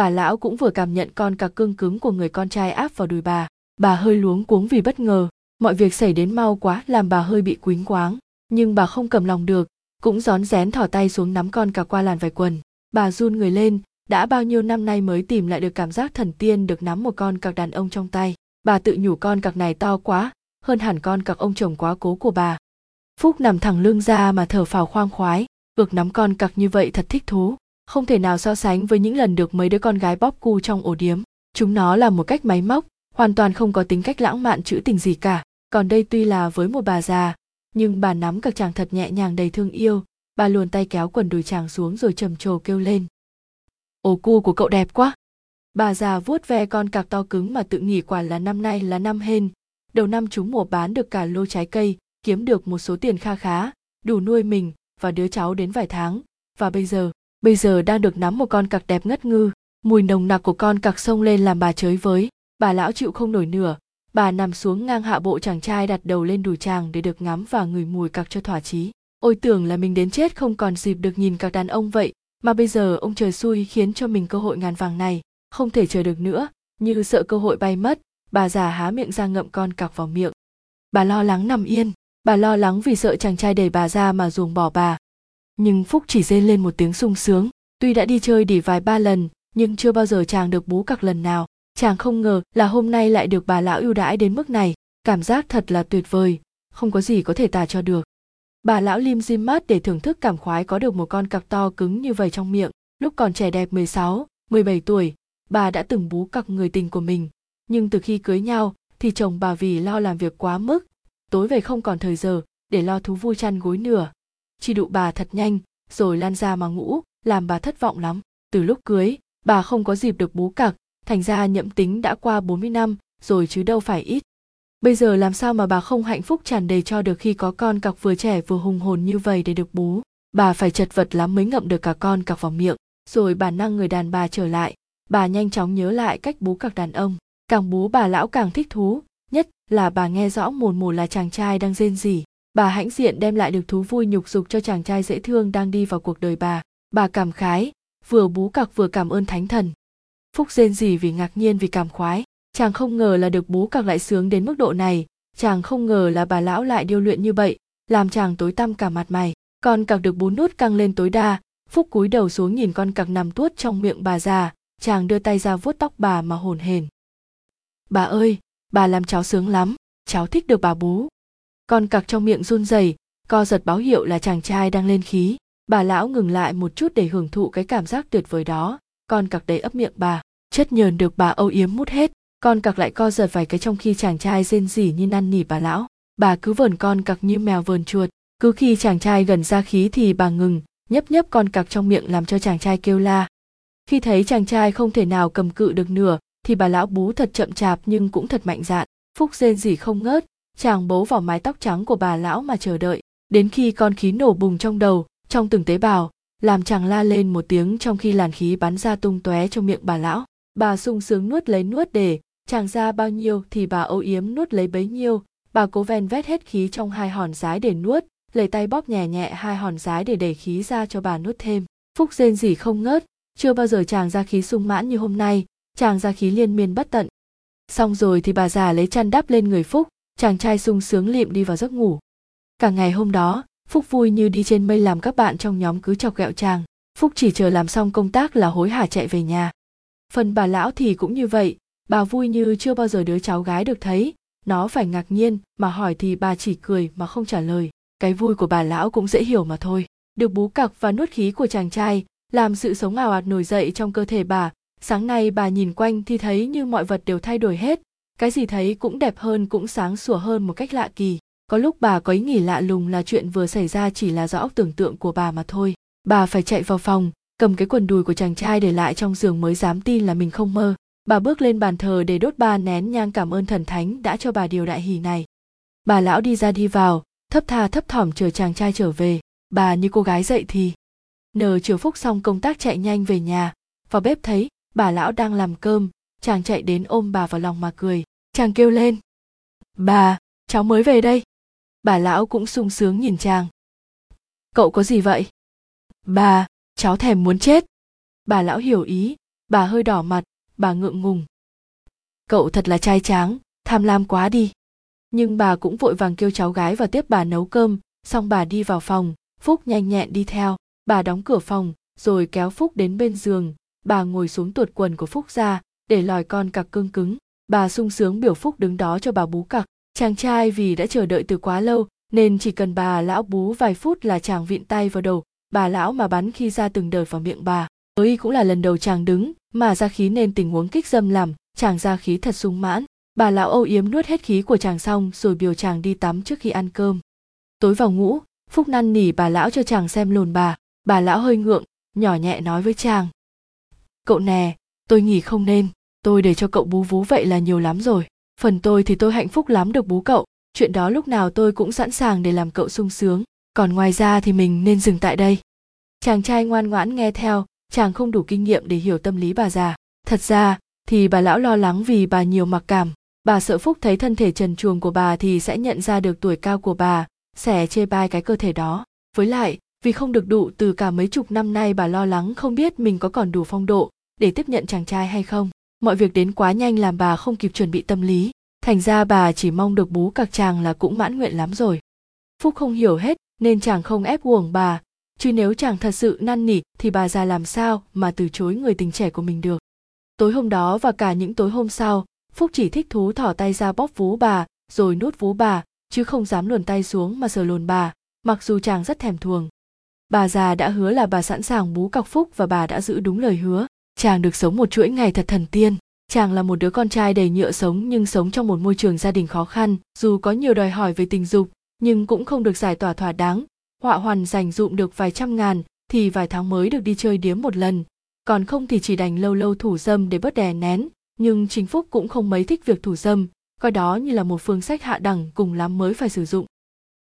bà lão cũng vừa cảm nhận con cặc cương cứng của người con trai áp vào đùi bà. Bà hơi luống cuống vì bất ngờ. Mọi việc xảy đến mau quá làm bà hơi bị quýnh quáng. Nhưng bà không cầm lòng được, cũng rón rén thỏ tay xuống nắm con cặc qua làn vải quần. Bà run người lên, đã bao nhiêu năm nay mới tìm lại được cảm giác thần tiên được nắm một con cặc đàn ông trong tay. Bà tự nhủ con cặc này to quá, hơn hẳn con cặc ông chồng quá cố của bà. Phúc nằm thẳng lưng ra mà thở phào khoang khoái. Được nắm con cặc như vậy thật thích thú không thể nào so sánh với những lần được mấy đứa con gái bóp cu trong ổ điếm. Chúng nó là một cách máy móc, hoàn toàn không có tính cách lãng mạn trữ tình gì cả. Còn đây tuy là với một bà già, nhưng bà nắm cặc chàng thật nhẹ nhàng đầy thương yêu. Bà luồn tay kéo quần đùi chàng xuống rồi trầm trồ kêu lên. "Ổ cu của cậu đẹp quá. Bà già vuốt ve con cặc to cứng mà tự nghỉ quả là năm nay là năm hên. Đầu năm chúng mùa bán được cả lô trái cây, kiếm được một số tiền kha khá, đủ nuôi mình và đứa cháu đến vài tháng. Và bây giờ bây giờ đang được nắm một con cặc đẹp ngất ngư. Mùi nồng nặc của con cặc xông lên làm bà chới với. Bà lão chịu không nổi nửa. Bà nằm xuống ngang hạ bộ chàng trai đặt đầu lên đùi chàng để được ngắm và ngửi mùi cặc cho thỏa chí. Ôi tưởng là mình đến chết không còn dịp được nhìn cặc đàn ông vậy, mà bây giờ ông trời xui khiến cho mình cơ hội ngàn vàng này, không thể chờ được nữa. Như sợ cơ hội bay mất, bà già há miệng ra ngậm con cặc vào miệng. Bà lo lắng nằm yên. Bà lo lắng vì sợ chàng trai đẩy bà ra mà ruồng bỏ bà nhưng phúc chỉ rên lên một tiếng sung sướng. Tuy đã đi chơi đỉ vài ba lần nhưng chưa bao giờ chàng được bú cặc lần nào. Chàng không ngờ là hôm nay lại được bà lão ưu đãi đến mức này. Cảm giác thật là tuyệt vời. Không có gì có thể tả cho được. Bà lão lim dim mắt để thưởng thức cảm khoái có được một con cặc to cứng như vậy trong miệng. Lúc còn trẻ đẹp 16, 17 tuổi bà đã từng bú cặc người tình của mình. Nhưng từ khi cưới nhau thì chồng bà vì lo làm việc quá mức. Tối về không còn thời giờ để lo thú vui chăn gối nửa chi đụ bà thật nhanh, rồi lan ra mà ngủ, làm bà thất vọng lắm. Từ lúc cưới, bà không có dịp được bú cặc thành ra nhậm tính đã qua 40 năm, rồi chứ đâu phải ít. Bây giờ làm sao mà bà không hạnh phúc tràn đầy cho được khi có con cặc vừa trẻ vừa hùng hồn như vậy để được bú? Bà phải chật vật lắm mới ngậm được cả con cặc vào miệng, rồi bản năng người đàn bà trở lại. Bà nhanh chóng nhớ lại cách bú cặc đàn ông. Càng bú bà lão càng thích thú, nhất là bà nghe rõ mồn một là chàng trai đang rên rỉ bà hãnh diện đem lại được thú vui nhục dục cho chàng trai dễ thương đang đi vào cuộc đời bà. Bà cảm khái, vừa bú cặc vừa cảm ơn thánh thần. Phúc rên rỉ vì ngạc nhiên vì cảm khoái. Chàng không ngờ là được bú cặc lại sướng đến mức độ này. Chàng không ngờ là bà lão lại điêu luyện như vậy, làm chàng tối tăm cả mặt mày. Con cặc được bú nút căng lên tối đa, phúc cúi đầu xuống nhìn con cặc nằm tuốt trong miệng bà già. Chàng đưa tay ra vuốt tóc bà mà hồn hển bà ơi, bà làm cháu sướng lắm, cháu thích được bà bú con cặc trong miệng run rẩy, co giật báo hiệu là chàng trai đang lên khí. Bà lão ngừng lại một chút để hưởng thụ cái cảm giác tuyệt vời đó. Con cặc đầy ấp miệng bà chất nhờn được bà âu yếm mút hết. Con cặc lại co giật vài cái trong khi chàng trai rên rỉ như năn nỉ bà lão. Bà cứ vờn con cặc như mèo vờn chuột, cứ khi chàng trai gần ra khí thì bà ngừng, nhấp nhấp con cặc trong miệng làm cho chàng trai kêu la. Khi thấy chàng trai không thể nào cầm cự được nửa, thì bà lão bú thật chậm chạp nhưng cũng thật mạnh dạn. Phúc rên rỉ không ngớt chàng bấu vào mái tóc trắng của bà lão mà chờ đợi, đến khi con khí nổ bùng trong đầu, trong từng tế bào, làm chàng la lên một tiếng trong khi làn khí bắn ra tung tóe trong miệng bà lão. Bà sung sướng nuốt lấy nuốt để, chàng ra bao nhiêu thì bà âu yếm nuốt lấy bấy nhiêu. Bà cố ven vét hết khí trong hai hòn rái để nuốt, lấy tay bóp nhẹ nhẹ hai hòn rái để đẩy khí ra cho bà nuốt thêm. Phúc rên rỉ không ngớt, chưa bao giờ chàng ra khí sung mãn như hôm nay, chàng ra khí liên miên bất tận. Xong rồi thì bà già lấy chăn đắp lên người phúc chàng trai sung sướng liệm đi vào giấc ngủ. Cả ngày hôm đó, phúc vui như đi trên mây làm các bạn trong nhóm cứ chọc ghẹo chàng phúc chỉ chờ làm xong công tác là hối hả chạy về nhà. Phần bà lão thì cũng như vậy, bà vui như chưa bao giờ đứa cháu gái được thấy. Nó phải ngạc nhiên, mà hỏi thì bà chỉ cười mà không trả lời. Cái vui của bà lão cũng dễ hiểu mà thôi. Được bú cặc và nuốt khí của chàng trai, làm sự sống ảo ạt nổi dậy trong cơ thể bà. Sáng nay bà nhìn quanh thì thấy như mọi vật đều thay đổi hết cái gì thấy cũng đẹp hơn, cũng sáng sủa hơn một cách lạ kỳ. Có lúc bà có ý nghĩ lạ lùng là chuyện vừa xảy ra chỉ là do óc tưởng tượng của bà mà thôi. Bà phải chạy vào phòng, cầm cái quần đùi của chàng trai để lại trong giường mới dám tin là mình không mơ. Bà bước lên bàn thờ để đốt ba nén nhang cảm ơn thần thánh đã cho bà điều đại hỷ này. Bà lão đi ra đi vào, thấp tha thấp thỏm chờ chàng trai trở về. Bà như cô gái dậy thì. Nờ chiều phúc xong công tác chạy nhanh về nhà. Vào bếp thấy, bà lão đang làm cơm. Chàng chạy đến ôm bà vào lòng mà cười chàng kêu lên. Bà, cháu mới về đây. Bà lão cũng sung sướng nhìn chàng. Cậu có gì vậy? Bà, cháu thèm muốn chết. Bà lão hiểu ý. Bà hơi đỏ mặt. Bà ngượng ngùng. Cậu thật là trai tráng, tham lam quá đi. Nhưng bà cũng vội vàng kêu cháu gái vào tiếp bà nấu cơm. Xong bà đi vào phòng. Phúc nhanh nhẹn đi theo. Bà đóng cửa phòng, rồi kéo phúc đến bên giường. Bà ngồi xuống tuột quần của phúc ra, để lòi con cặc cương cứng bà sung sướng biểu phúc đứng đó cho bà bú cặc. Chàng trai vì đã chờ đợi từ quá lâu, nên chỉ cần bà lão bú vài phút là chàng vịn tay vào đầu. Bà lão mà bắn khi ra từng đợt vào miệng bà. Ấy cũng là lần đầu chàng đứng, mà ra khí nên tình huống kích dâm làm, chàng ra khí thật sung mãn. Bà lão âu yếm nuốt hết khí của chàng xong rồi biểu chàng đi tắm trước khi ăn cơm. Tối vào ngủ phúc năn nỉ bà lão cho chàng xem lồn bà. Bà lão hơi ngượng, nhỏ nhẹ nói với chàng. Cậu nè, tôi nghỉ không nên tôi để cho cậu bú vú vậy là nhiều lắm rồi. Phần tôi thì tôi hạnh phúc lắm được bú cậu. Chuyện đó lúc nào tôi cũng sẵn sàng để làm cậu sung sướng. Còn ngoài ra thì mình nên dừng tại đây. Chàng trai ngoan ngoãn nghe theo, chàng không đủ kinh nghiệm để hiểu tâm lý bà già. Thật ra, thì bà lão lo lắng vì bà nhiều mặc cảm. Bà sợ phúc thấy thân thể trần truồng của bà thì sẽ nhận ra được tuổi cao của bà, sẽ chê bai cái cơ thể đó. Với lại, vì không được đủ từ cả mấy chục năm nay bà lo lắng không biết mình có còn đủ phong độ để tiếp nhận chàng trai hay không mọi việc đến quá nhanh làm bà không kịp chuẩn bị tâm lý. Thành ra bà chỉ mong được bú cặc chàng là cũng mãn nguyện lắm rồi. Phúc không hiểu hết, nên chàng không ép uổng bà. Chứ nếu chàng thật sự năn nỉ, thì bà già làm sao mà từ chối người tình trẻ của mình được? Tối hôm đó và cả những tối hôm sau, phúc chỉ thích thú thỏ tay ra bóp vú bà, rồi nuốt vú bà, chứ không dám luồn tay xuống mà sờ lồn bà, mặc dù chàng rất thèm thuồng. Bà già đã hứa là bà sẵn sàng bú cọc phúc và bà đã giữ đúng lời hứa chàng được sống một chuỗi ngày thật thần tiên. Chàng là một đứa con trai đầy nhựa sống nhưng sống trong một môi trường gia đình khó khăn, dù có nhiều đòi hỏi về tình dục, nhưng cũng không được giải tỏa thỏa đáng. Họa hoàn dành dụm được vài trăm ngàn, thì vài tháng mới được đi chơi điếm một lần. Còn không thì chỉ đành lâu lâu thủ dâm để bớt đè nén, nhưng chính phúc cũng không mấy thích việc thủ dâm, coi đó như là một phương sách hạ đẳng cùng lắm mới phải sử dụng.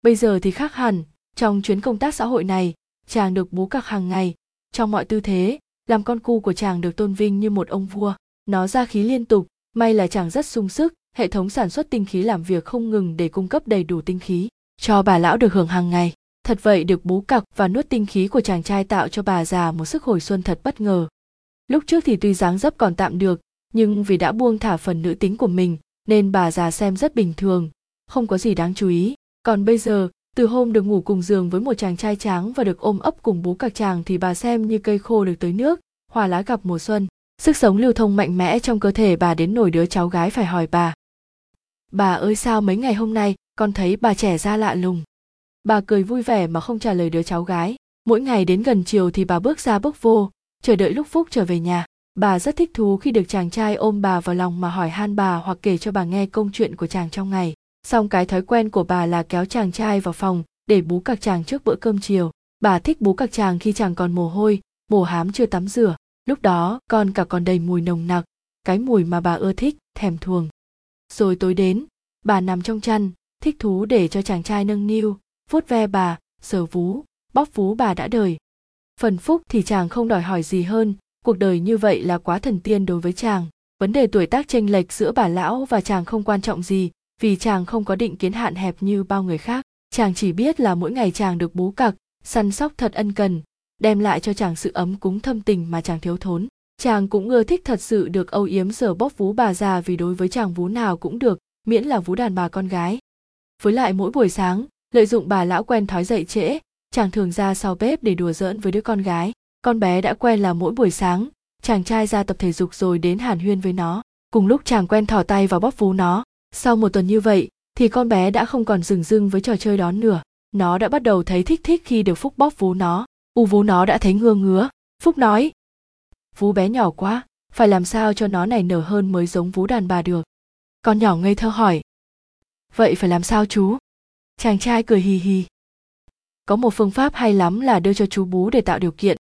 Bây giờ thì khác hẳn, trong chuyến công tác xã hội này, chàng được bú cặc hàng ngày. Trong mọi tư thế làm con cu của chàng được tôn vinh như một ông vua. Nó ra khí liên tục, may là chàng rất sung sức, hệ thống sản xuất tinh khí làm việc không ngừng để cung cấp đầy đủ tinh khí cho bà lão được hưởng hàng ngày. Thật vậy được bú cặc và nuốt tinh khí của chàng trai tạo cho bà già một sức hồi xuân thật bất ngờ. Lúc trước thì tuy dáng dấp còn tạm được, nhưng vì đã buông thả phần nữ tính của mình, nên bà già xem rất bình thường, không có gì đáng chú ý. Còn bây giờ từ hôm được ngủ cùng giường với một chàng trai tráng và được ôm ấp cùng bố cặc chàng thì bà xem như cây khô được tới nước, hoa lá gặp mùa xuân. Sức sống lưu thông mạnh mẽ trong cơ thể bà đến nổi đứa cháu gái phải hỏi bà. Bà ơi sao mấy ngày hôm nay, con thấy bà trẻ ra lạ lùng. Bà cười vui vẻ mà không trả lời đứa cháu gái. Mỗi ngày đến gần chiều thì bà bước ra bước vô, chờ đợi lúc phúc trở về nhà. Bà rất thích thú khi được chàng trai ôm bà vào lòng mà hỏi han bà hoặc kể cho bà nghe công chuyện của chàng trong ngày song cái thói quen của bà là kéo chàng trai vào phòng, để bú cặc chàng trước bữa cơm chiều. Bà thích bú cặc chàng khi chàng còn mồ hôi, mồ hám chưa tắm rửa. Lúc đó, con cả còn đầy mùi nồng nặc, cái mùi mà bà ưa thích, thèm thuồng. Rồi tối đến, bà nằm trong chăn, thích thú để cho chàng trai nâng niu, vuốt ve bà, sờ vú, bóp vú bà đã đời. Phần phúc thì chàng không đòi hỏi gì hơn, cuộc đời như vậy là quá thần tiên đối với chàng. Vấn đề tuổi tác chênh lệch giữa bà lão và chàng không quan trọng gì vì chàng không có định kiến hạn hẹp như bao người khác. Chàng chỉ biết là mỗi ngày chàng được bú cặc, săn sóc thật ân cần, đem lại cho chàng sự ấm cúng thâm tình mà chàng thiếu thốn. Chàng cũng ưa thích thật sự được âu yếm sờ bóp vú bà già vì đối với chàng vú nào cũng được, miễn là vú đàn bà con gái. Với lại mỗi buổi sáng, lợi dụng bà lão quen thói dậy trễ, chàng thường ra sau bếp để đùa giỡn với đứa con gái. Con bé đã quen là mỗi buổi sáng, chàng trai ra tập thể dục rồi đến hàn huyên với nó. Cùng lúc chàng quen thỏ tay vào bóp vú nó sau một tuần như vậy, thì con bé đã không còn dừng dưng với trò chơi đó nữa. Nó đã bắt đầu thấy thích thích khi được phúc bóp vú nó. U vú nó đã thấy ngơ ngứa. Phúc nói, vú bé nhỏ quá, phải làm sao cho nó này nở hơn mới giống vú đàn bà được? Con nhỏ ngây thơ hỏi, vậy phải làm sao chú? Chàng trai cười hì hì, có một phương pháp hay lắm là đưa cho chú bú để tạo điều kiện.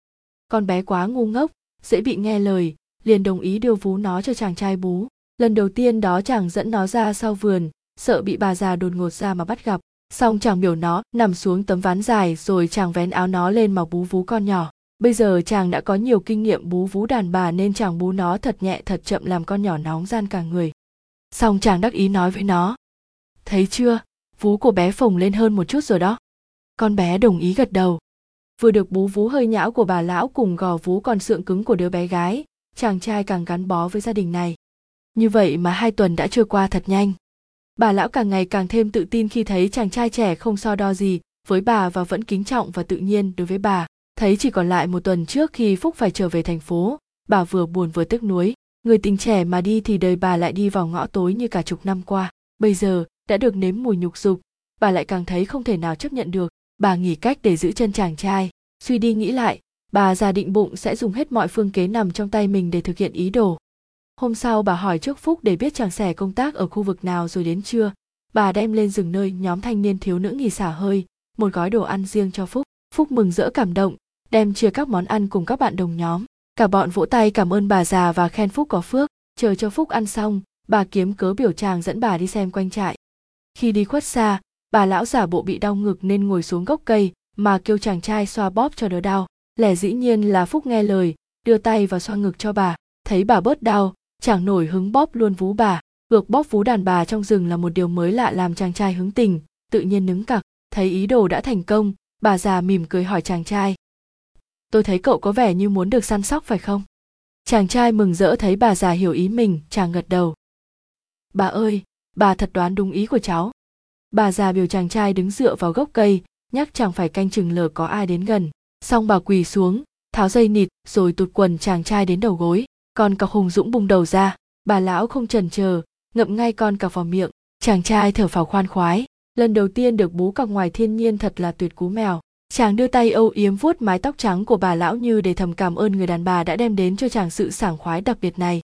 Con bé quá ngu ngốc, dễ bị nghe lời, liền đồng ý đưa vú nó cho chàng trai bú lần đầu tiên đó chàng dẫn nó ra sau vườn, sợ bị bà già đột ngột ra mà bắt gặp. Xong chàng biểu nó, nằm xuống tấm ván dài rồi chàng vén áo nó lên mà bú vú con nhỏ. Bây giờ chàng đã có nhiều kinh nghiệm bú vú đàn bà nên chàng bú nó thật nhẹ, thật chậm làm con nhỏ nóng gian cả người. Xong chàng đắc ý nói với nó, thấy chưa? Vú của bé phồng lên hơn một chút rồi đó. Con bé đồng ý gật đầu. Vừa được bú vú hơi nhão của bà lão cùng gò vú còn sượng cứng của đứa bé gái, chàng trai càng gắn bó với gia đình này như vậy mà hai tuần đã trôi qua thật nhanh. Bà lão càng ngày càng thêm tự tin khi thấy chàng trai trẻ không so đo gì với bà và vẫn kính trọng và tự nhiên đối với bà. Thấy chỉ còn lại một tuần trước khi phúc phải trở về thành phố, bà vừa buồn vừa tiếc nuối. Người tình trẻ mà đi thì đời bà lại đi vào ngõ tối như cả chục năm qua. Bây giờ đã được nếm mùi nhục dục, bà lại càng thấy không thể nào chấp nhận được. Bà nghỉ cách để giữ chân chàng trai. Suy đi nghĩ lại, bà già định bụng sẽ dùng hết mọi phương kế nằm trong tay mình để thực hiện ý đồ hôm sau bà hỏi trước phúc để biết chàng sẻ công tác ở khu vực nào rồi đến trưa. Bà đem lên rừng nơi nhóm thanh niên thiếu nữ nghỉ xả hơi, một gói đồ ăn riêng cho phúc. Phúc mừng rỡ cảm động, đem chia các món ăn cùng các bạn đồng nhóm. Cả bọn vỗ tay cảm ơn bà già và khen phúc có phước. Chờ cho phúc ăn xong, bà kiếm cớ biểu chàng dẫn bà đi xem quanh trại. Khi đi khuất xa, bà lão giả bộ bị đau ngực nên ngồi xuống gốc cây mà kêu chàng trai xoa bóp cho đỡ đau. Lẽ dĩ nhiên là phúc nghe lời, đưa tay vào xoa ngực cho bà. Thấy bà bớt đau chàng nổi hứng bóp luôn vú bà ngược bóp vú đàn bà trong rừng là một điều mới lạ làm chàng trai hứng tình, tự nhiên nứng cặc, thấy ý đồ đã thành công, bà già mỉm cười hỏi chàng trai. Tôi thấy cậu có vẻ như muốn được săn sóc phải không? Chàng trai mừng rỡ thấy bà già hiểu ý mình, chàng gật đầu. Bà ơi, bà thật đoán đúng ý của cháu. Bà già biểu chàng trai đứng dựa vào gốc cây, nhắc chàng phải canh chừng lờ có ai đến gần. Xong bà quỳ xuống, tháo dây nịt, rồi tụt quần chàng trai đến đầu gối con cọc hùng dũng bung đầu ra. Bà lão không chần chờ, ngậm ngay con cọc vào miệng. Chàng trai thở phào khoan khoái. Lần đầu tiên được bú cọc ngoài thiên nhiên thật là tuyệt cú mèo. Chàng đưa tay âu yếm vuốt mái tóc trắng của bà lão như để thầm cảm ơn người đàn bà đã đem đến cho chàng sự sảng khoái đặc biệt này.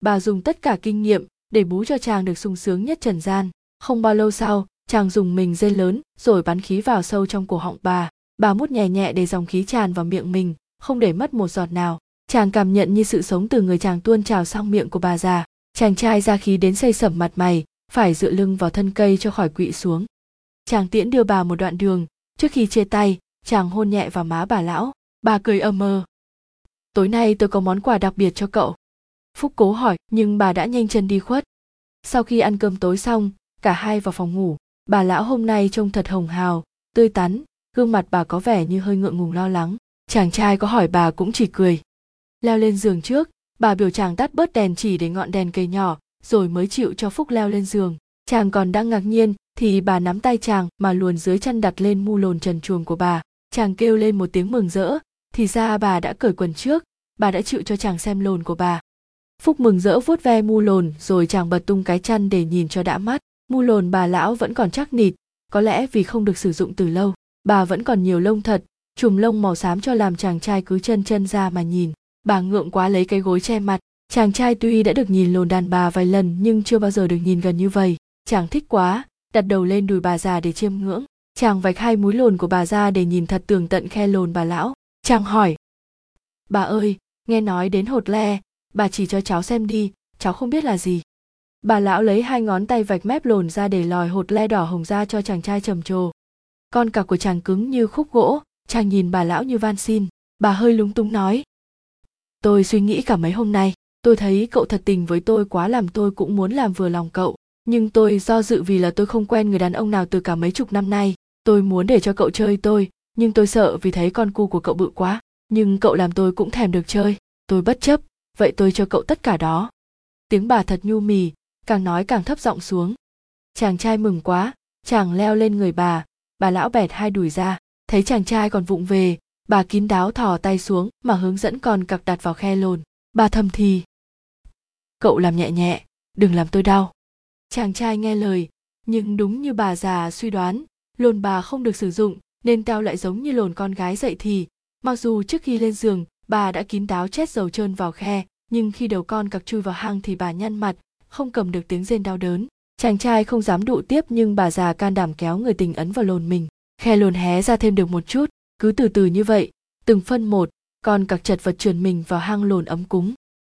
Bà dùng tất cả kinh nghiệm để bú cho chàng được sung sướng nhất trần gian. Không bao lâu sau, chàng dùng mình dây lớn, rồi bắn khí vào sâu trong cổ họng bà. Bà mút nhẹ nhẹ để dòng khí tràn vào miệng mình, không để mất một giọt nào chàng cảm nhận như sự sống từ người chàng tuôn trào sang miệng của bà già. Chàng trai ra khí đến xây sẩm mặt mày, phải dựa lưng vào thân cây cho khỏi quỵ xuống. Chàng tiễn đưa bà một đoạn đường. Trước khi chia tay, chàng hôn nhẹ vào má bà lão. Bà cười ầm mơ tối nay tôi có món quà đặc biệt cho cậu. Phúc cố hỏi, nhưng bà đã nhanh chân đi khuất. Sau khi ăn cơm tối xong, cả hai vào phòng ngủ. Bà lão hôm nay trông thật hồng hào, tươi tắn, gương mặt bà có vẻ như hơi ngượng ngùng lo lắng. Chàng trai có hỏi bà cũng chỉ cười leo lên giường trước. Bà biểu chàng tắt bớt đèn chỉ để ngọn đèn cây nhỏ, rồi mới chịu cho phúc leo lên giường. Chàng còn đang ngạc nhiên, thì bà nắm tay chàng mà luồn dưới chân đặt lên mu lồn trần chuồng của bà. Chàng kêu lên một tiếng mừng rỡ, thì ra bà đã cởi quần trước, bà đã chịu cho chàng xem lồn của bà. Phúc mừng rỡ vuốt ve mu lồn, rồi chàng bật tung cái chăn để nhìn cho đã mắt. Mu lồn bà lão vẫn còn chắc nịt, có lẽ vì không được sử dụng từ lâu. Bà vẫn còn nhiều lông thật, chùm lông màu xám cho làm chàng trai cứ chân chân ra mà nhìn bà ngượng quá lấy cái gối che mặt. Chàng trai tuy đã được nhìn lồn đàn bà vài lần nhưng chưa bao giờ được nhìn gần như vậy. Chàng thích quá, đặt đầu lên đùi bà già để chiêm ngưỡng. Chàng vạch hai múi lồn của bà ra để nhìn thật tường tận khe lồn bà lão. Chàng hỏi, bà ơi, nghe nói đến hột le. Bà chỉ cho cháu xem đi, cháu không biết là gì. Bà lão lấy hai ngón tay vạch mép lồn ra để lòi hột le đỏ hồng ra cho chàng trai trầm trồ. Con cặc của chàng cứng như khúc gỗ. Chàng nhìn bà lão như van xin. Bà hơi lúng túng nói tôi suy nghĩ cả mấy hôm nay. Tôi thấy cậu thật tình với tôi quá làm tôi cũng muốn làm vừa lòng cậu. Nhưng tôi do dự vì là tôi không quen người đàn ông nào từ cả mấy chục năm nay. Tôi muốn để cho cậu chơi tôi, nhưng tôi sợ vì thấy con cu của cậu bự quá. Nhưng cậu làm tôi cũng thèm được chơi. Tôi bất chấp, vậy tôi cho cậu tất cả đó. Tiếng bà thật nhu mì, càng nói càng thấp giọng xuống. Chàng trai mừng quá, chàng leo lên người bà. Bà lão bẹt hai đùi ra, thấy chàng trai còn vụng về bà kín đáo thò tay xuống mà hướng dẫn con cặc đặt vào khe lồn. Bà thầm thì, cậu làm nhẹ nhẹ, đừng làm tôi đau. Chàng trai nghe lời, nhưng đúng như bà già suy đoán, lồn bà không được sử dụng nên teo lại giống như lồn con gái dậy thì. Mặc dù trước khi lên giường, bà đã kín đáo chét dầu trơn vào khe, nhưng khi đầu con cặc chui vào hang thì bà nhăn mặt, không cầm được tiếng rên đau đớn. Chàng trai không dám đụ tiếp nhưng bà già can đảm kéo người tình ấn vào lồn mình. Khe lồn hé ra thêm được một chút cứ từ từ như vậy, từng phân một, con cặc chật vật trườn mình vào hang lồn ấm cúng.